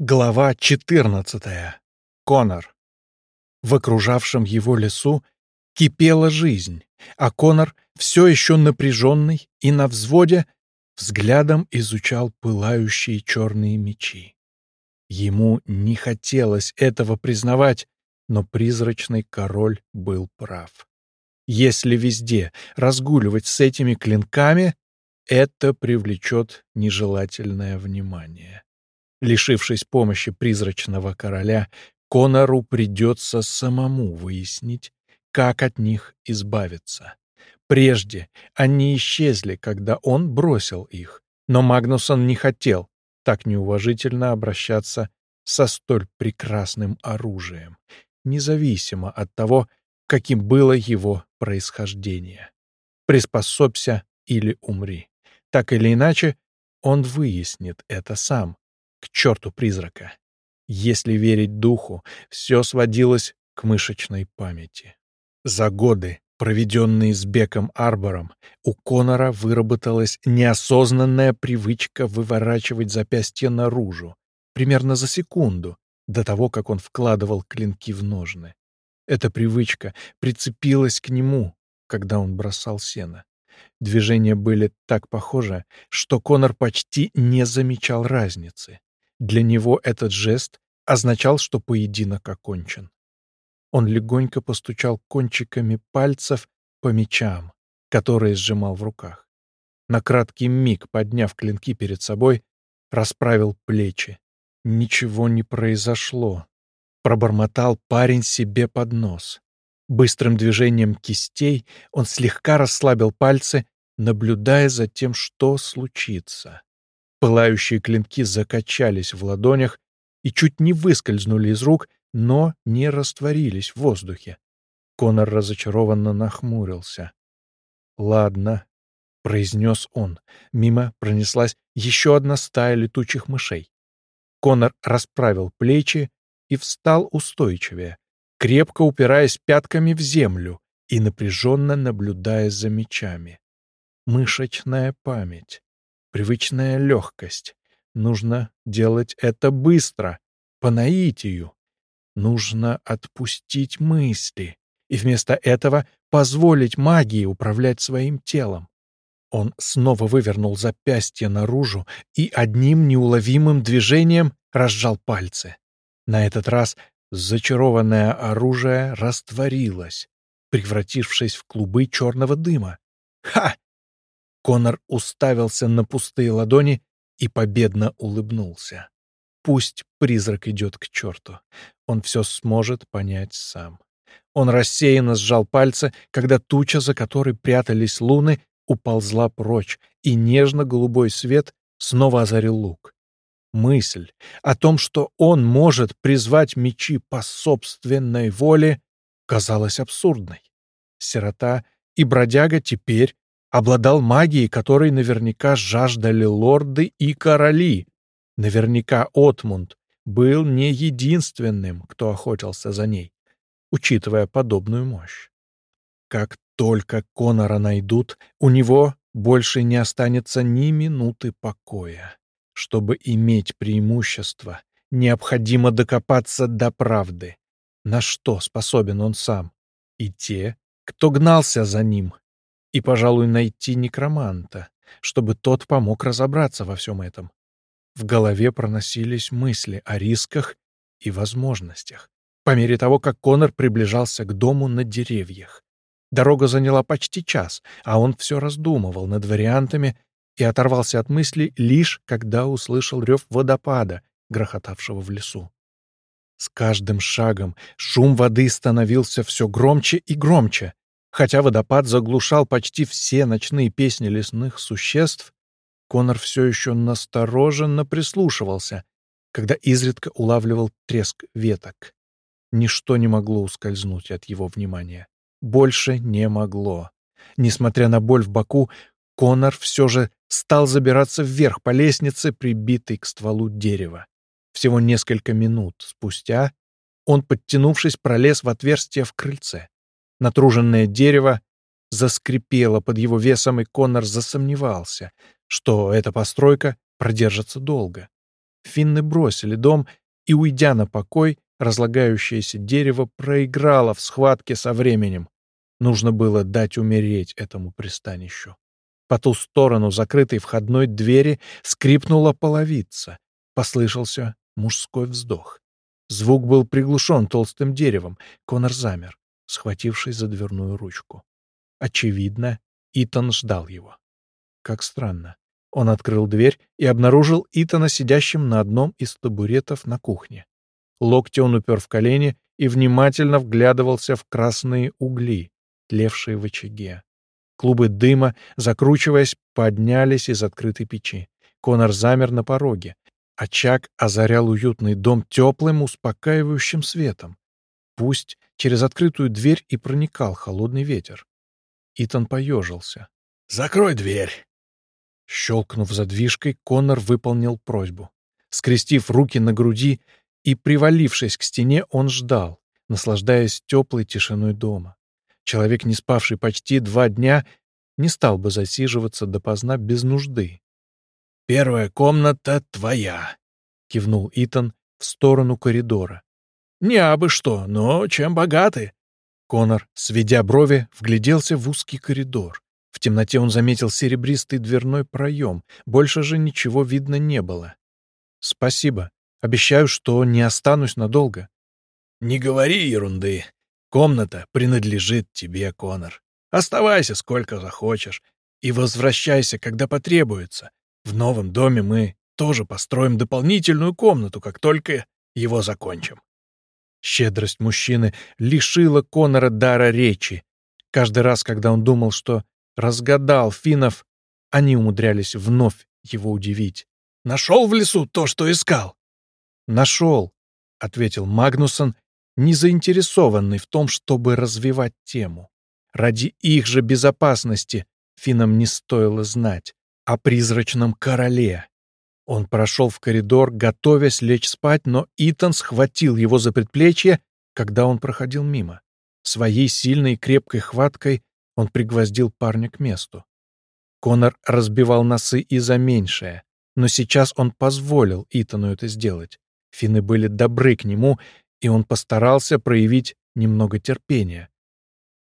Глава 14. Конор. В окружавшем его лесу кипела жизнь, а Конор, все еще напряженный и на взводе, взглядом изучал пылающие черные мечи. Ему не хотелось этого признавать, но призрачный король был прав. Если везде разгуливать с этими клинками, это привлечет нежелательное внимание. Лишившись помощи призрачного короля, Конору придется самому выяснить, как от них избавиться. Прежде они исчезли, когда он бросил их, но Магнусон не хотел так неуважительно обращаться со столь прекрасным оружием, независимо от того, каким было его происхождение. Приспособься или умри. Так или иначе, он выяснит это сам, к черту призрака. Если верить духу, все сводилось к мышечной памяти. За годы, проведенные с Беком Арбором, у Конора выработалась неосознанная привычка выворачивать запястье наружу, примерно за секунду, до того, как он вкладывал клинки в ножны. Эта привычка прицепилась к нему, когда он бросал сено. Движения были так похожи, что Конор почти не замечал разницы. Для него этот жест означал, что поединок окончен. Он легонько постучал кончиками пальцев по мечам, которые сжимал в руках. На краткий миг, подняв клинки перед собой, расправил плечи. Ничего не произошло. Пробормотал парень себе под нос. Быстрым движением кистей он слегка расслабил пальцы, наблюдая за тем, что случится. Пылающие клинки закачались в ладонях и чуть не выскользнули из рук, но не растворились в воздухе. Конор разочарованно нахмурился. «Ладно», — произнес он. Мимо пронеслась еще одна стая летучих мышей. Конор расправил плечи и встал устойчивее, крепко упираясь пятками в землю и напряженно наблюдая за мечами. Мышечная память привычная легкость. Нужно делать это быстро, по наитию. Нужно отпустить мысли и вместо этого позволить магии управлять своим телом. Он снова вывернул запястье наружу и одним неуловимым движением разжал пальцы. На этот раз зачарованное оружие растворилось, превратившись в клубы черного дыма. Ха! Конор уставился на пустые ладони и победно улыбнулся. Пусть призрак идет к черту. Он все сможет понять сам. Он рассеянно сжал пальцы, когда туча, за которой прятались луны, уползла прочь, и нежно-голубой свет снова озарил лук. Мысль о том, что он может призвать мечи по собственной воле, казалась абсурдной. Сирота и бродяга теперь обладал магией, которой наверняка жаждали лорды и короли. Наверняка Отмунд был не единственным, кто охотился за ней, учитывая подобную мощь. Как только Конора найдут, у него больше не останется ни минуты покоя. Чтобы иметь преимущество, необходимо докопаться до правды. На что способен он сам? И те, кто гнался за ним, и, пожалуй, найти некроманта, чтобы тот помог разобраться во всем этом. В голове проносились мысли о рисках и возможностях. По мере того, как Конор приближался к дому на деревьях. Дорога заняла почти час, а он все раздумывал над вариантами и оторвался от мыслей лишь когда услышал рев водопада, грохотавшего в лесу. С каждым шагом шум воды становился все громче и громче. Хотя водопад заглушал почти все ночные песни лесных существ, Конор все еще настороженно прислушивался, когда изредка улавливал треск веток. Ничто не могло ускользнуть от его внимания. Больше не могло. Несмотря на боль в боку, Конор все же стал забираться вверх по лестнице, прибитой к стволу дерева. Всего несколько минут спустя он, подтянувшись, пролез в отверстие в крыльце. Натруженное дерево заскрипело под его весом, и Коннор засомневался, что эта постройка продержится долго. финны бросили дом, и, уйдя на покой, разлагающееся дерево проиграло в схватке со временем. Нужно было дать умереть этому пристанищу. По ту сторону закрытой входной двери скрипнула половица. Послышался мужской вздох. Звук был приглушен толстым деревом. Конор замер, схватившись за дверную ручку. Очевидно, Итан ждал его. Как странно. Он открыл дверь и обнаружил Итана сидящим на одном из табуретов на кухне. Локти он упер в колени и внимательно вглядывался в красные угли, тлевшие в очаге. Клубы дыма, закручиваясь, поднялись из открытой печи. Конор замер на пороге. Очаг озарял уютный дом теплым, успокаивающим светом. Пусть через открытую дверь и проникал холодный ветер. Итан поежился. «Закрой дверь!» Щелкнув задвижкой, Конор выполнил просьбу. Скрестив руки на груди и привалившись к стене, он ждал, наслаждаясь теплой тишиной дома. Человек, не спавший почти два дня, не стал бы засиживаться допоздна без нужды. «Первая комната твоя», — кивнул Итан в сторону коридора. «Не абы что, но чем богаты?» Конор, сведя брови, вгляделся в узкий коридор. В темноте он заметил серебристый дверной проем. Больше же ничего видно не было. «Спасибо. Обещаю, что не останусь надолго». «Не говори ерунды. Комната принадлежит тебе, Конор. Оставайся сколько захочешь и возвращайся, когда потребуется. В новом доме мы тоже построим дополнительную комнату, как только его закончим. Щедрость мужчины лишила Конора дара речи. Каждый раз, когда он думал, что разгадал финнов, они умудрялись вновь его удивить. «Нашел в лесу то, что искал?» «Нашел», — ответил Магнусон не заинтересованный в том, чтобы развивать тему. Ради их же безопасности финам не стоило знать о призрачном короле. Он прошел в коридор, готовясь лечь спать, но Итан схватил его за предплечье, когда он проходил мимо. Своей сильной крепкой хваткой он пригвоздил парня к месту. Конор разбивал носы и за меньшее, но сейчас он позволил Итану это сделать. Финны были добры к нему, и он постарался проявить немного терпения.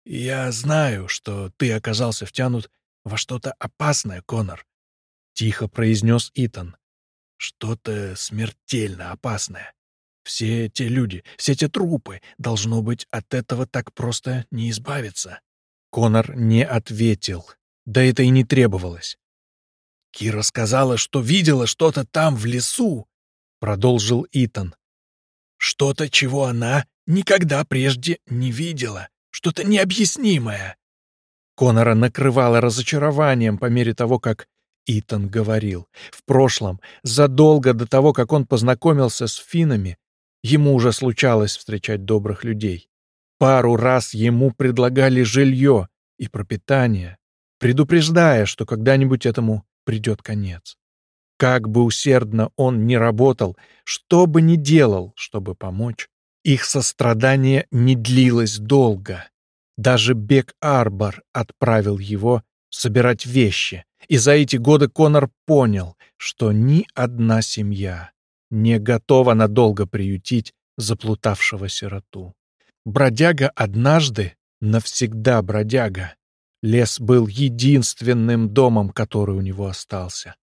«Я знаю, что ты оказался втянут во что-то опасное, Конор», — тихо произнес Итан. «Что-то смертельно опасное. Все те люди, все те трупы, должно быть, от этого так просто не избавиться». Конор не ответил. Да это и не требовалось. «Кира сказала, что видела что-то там, в лесу», — продолжил Итан. Что-то, чего она никогда прежде не видела. Что-то необъяснимое. Конора накрывало разочарованием по мере того, как Итан говорил. В прошлом, задолго до того, как он познакомился с финами, ему уже случалось встречать добрых людей. Пару раз ему предлагали жилье и пропитание, предупреждая, что когда-нибудь этому придет конец. Как бы усердно он ни работал, что бы ни делал, чтобы помочь, их сострадание не длилось долго. Даже Бек-Арбор отправил его собирать вещи, и за эти годы Конор понял, что ни одна семья не готова надолго приютить заплутавшего сироту. Бродяга однажды, навсегда бродяга. Лес был единственным домом, который у него остался.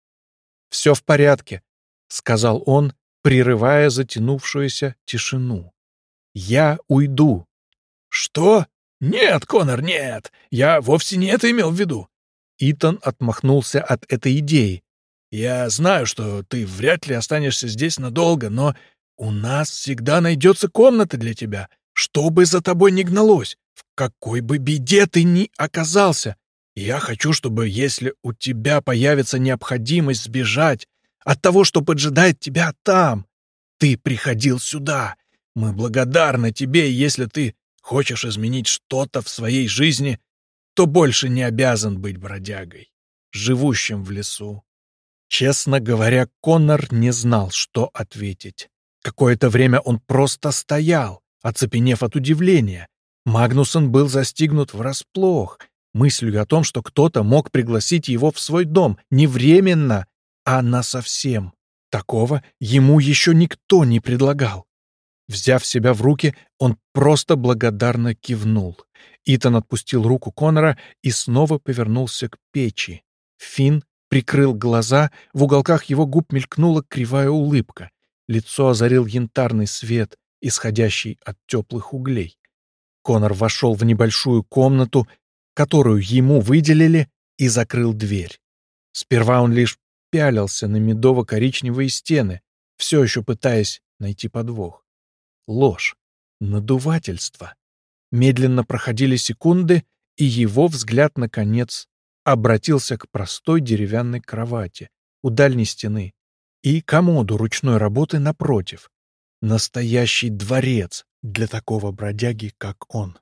«Все в порядке», — сказал он, прерывая затянувшуюся тишину. «Я уйду». «Что? Нет, Конор, нет! Я вовсе не это имел в виду». Итан отмахнулся от этой идеи. «Я знаю, что ты вряд ли останешься здесь надолго, но у нас всегда найдется комната для тебя, что бы за тобой ни гналось, в какой бы беде ты ни оказался. Я хочу, чтобы, если у тебя появится необходимость сбежать от того, что поджидает тебя там, ты приходил сюда. Мы благодарны тебе, если ты хочешь изменить что-то в своей жизни, то больше не обязан быть бродягой, живущим в лесу. Честно говоря, Коннор не знал, что ответить. Какое-то время он просто стоял, оцепенев от удивления. Магнусон был застигнут врасплох — мыслью о том, что кто-то мог пригласить его в свой дом не временно, а насовсем. Такого ему еще никто не предлагал. Взяв себя в руки, он просто благодарно кивнул. Итан отпустил руку Конора и снова повернулся к печи. Финн прикрыл глаза, в уголках его губ мелькнула кривая улыбка. Лицо озарил янтарный свет, исходящий от теплых углей. Конор вошел в небольшую комнату, которую ему выделили, и закрыл дверь. Сперва он лишь пялился на медово-коричневые стены, все еще пытаясь найти подвох. Ложь, надувательство. Медленно проходили секунды, и его взгляд, наконец, обратился к простой деревянной кровати у дальней стены и комоду ручной работы напротив. Настоящий дворец для такого бродяги, как он.